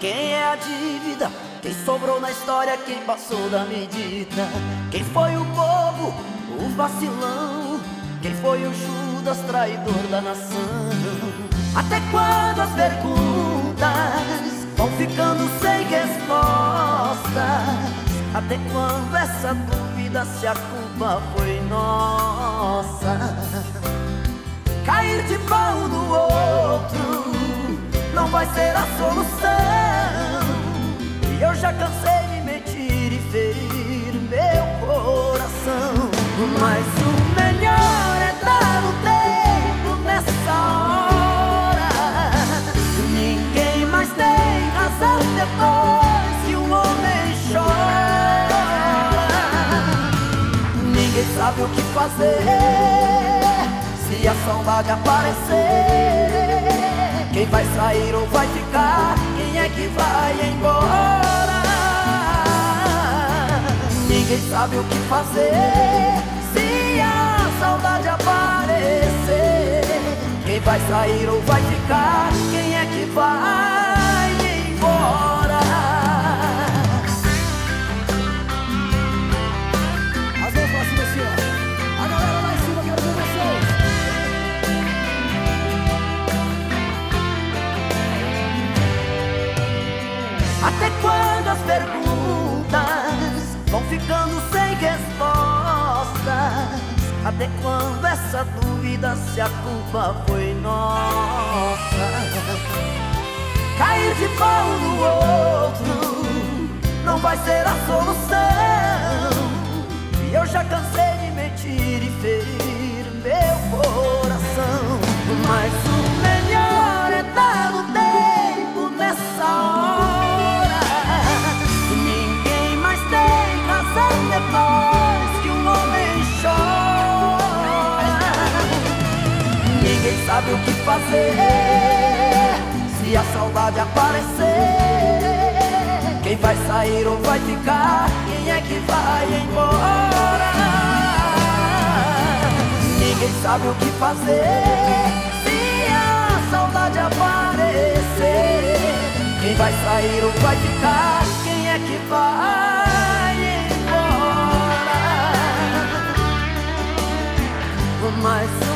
Quem é a dívida? Quem sobrou na história? Quem passou da medida? Quem foi o bobo? O vacilão? Quem foi o Judas, traidor da nação? Até quando as perguntas vão ficando sem respostas? Até quando essa dúvida se a culpa foi nossa? Cair de pau no outro não vai ser a solução. Já cansei de mentir e ferir meu coração. Mas o melhor é dar o tempo nessa hora. Ninguém mais tem razão depois que um homem chora. Ninguém sabe o que fazer se a saudade aparecer, quem vai sair ou vai ficar? Quem é que vai embora? Ninguém sabe o que fazer se a saudade aparecer. Quem vai sair ou vai ficar? Quem é que vai embora? As mãos pra cima assim. A galera lá em cima, quero ver vocês. Até quando as perguntas vão ficando sem respostas? Até quando essa dúvida se a culpa foi nossa? Cair de pau no outro não vai ser a solução. Sabe o que fazer se a saudade aparecer. Quem vai sair ou vai ficar? Quem é que vai embora? Ninguém sabe o que fazer se a saudade aparecer. Quem vai sair ou vai ficar? Quem é que vai embora? Mas